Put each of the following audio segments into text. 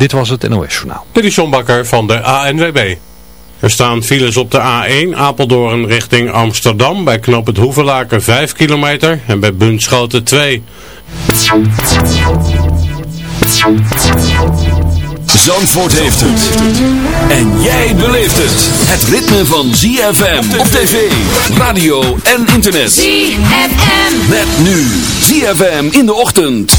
Dit was het NOS Journaal. Dit is John Bakker van de ANWB. Er staan files op de A1 Apeldoorn richting Amsterdam bij knop het Hoevelaken 5 kilometer en bij Bunschoten 2. Zandvoort heeft het. En jij beleeft het. Het ritme van ZFM op tv, radio en internet. ZFM. Met nu ZFM in de ochtend.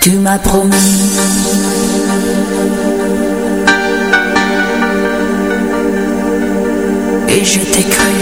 Tu m'as promis. Le sable doré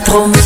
promis.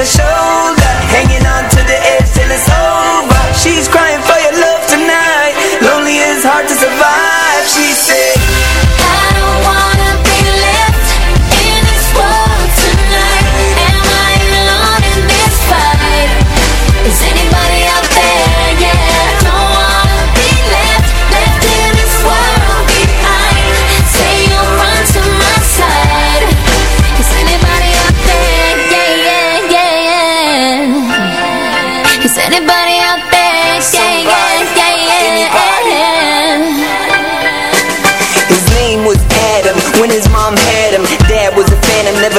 a shoulder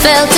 felt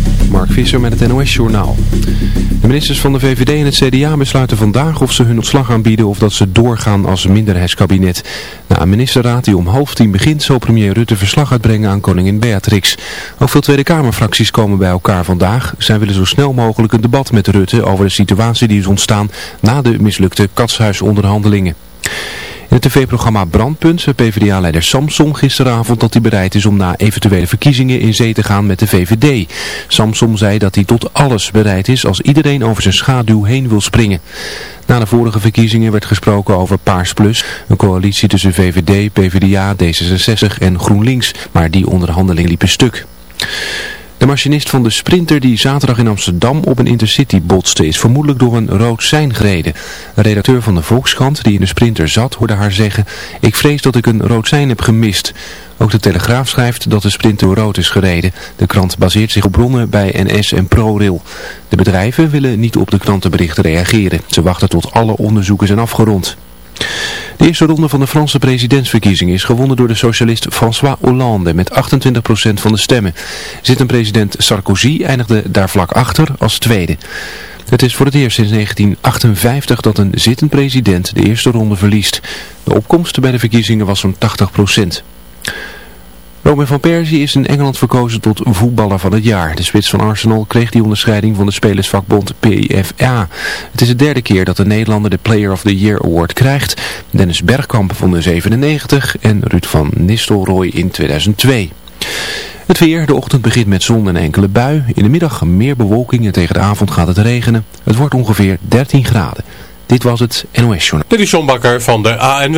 Mark Visser met het NOS-journaal. De ministers van de VVD en het CDA besluiten vandaag of ze hun ontslag aanbieden of dat ze doorgaan als minderheidskabinet. Na een ministerraad die om half tien begint zal premier Rutte verslag uitbrengen aan koningin Beatrix. Ook veel Tweede Kamerfracties komen bij elkaar vandaag. Zij willen zo snel mogelijk een debat met Rutte over de situatie die is ontstaan na de mislukte katshuisonderhandelingen. Het tv-programma Brandpunt zei PvdA-leider Samson gisteravond dat hij bereid is om na eventuele verkiezingen in zee te gaan met de VVD. Samson zei dat hij tot alles bereid is als iedereen over zijn schaduw heen wil springen. Na de vorige verkiezingen werd gesproken over Paars Plus, een coalitie tussen VVD, PvdA, D66 en GroenLinks, maar die onderhandeling liep een stuk. De machinist van de Sprinter die zaterdag in Amsterdam op een intercity botste is vermoedelijk door een rood sein gereden. Een redacteur van de Volkskrant die in de Sprinter zat hoorde haar zeggen, ik vrees dat ik een rood sein heb gemist. Ook de Telegraaf schrijft dat de Sprinter rood is gereden. De krant baseert zich op bronnen bij NS en ProRail. De bedrijven willen niet op de krantenberichten reageren. Ze wachten tot alle onderzoeken zijn afgerond. De eerste ronde van de Franse presidentsverkiezingen is gewonnen door de socialist François Hollande met 28% van de stemmen. Zittend president Sarkozy eindigde daar vlak achter als tweede. Het is voor het eerst sinds 1958 dat een zittend president de eerste ronde verliest. De opkomst bij de verkiezingen was zo'n 80%. Robin van Persie is in Engeland verkozen tot voetballer van het jaar. De spits van Arsenal kreeg die onderscheiding van de spelersvakbond PFA. Het is de derde keer dat de Nederlander de Player of the Year Award krijgt. Dennis Bergkamp van de 97 en Ruud van Nistelrooy in 2002. Het weer, de ochtend begint met zon en enkele bui. In de middag meer bewolking en tegen de avond gaat het regenen. Het wordt ongeveer 13 graden. Dit was het NOS Journal. Dit is John Bakker van de ANW.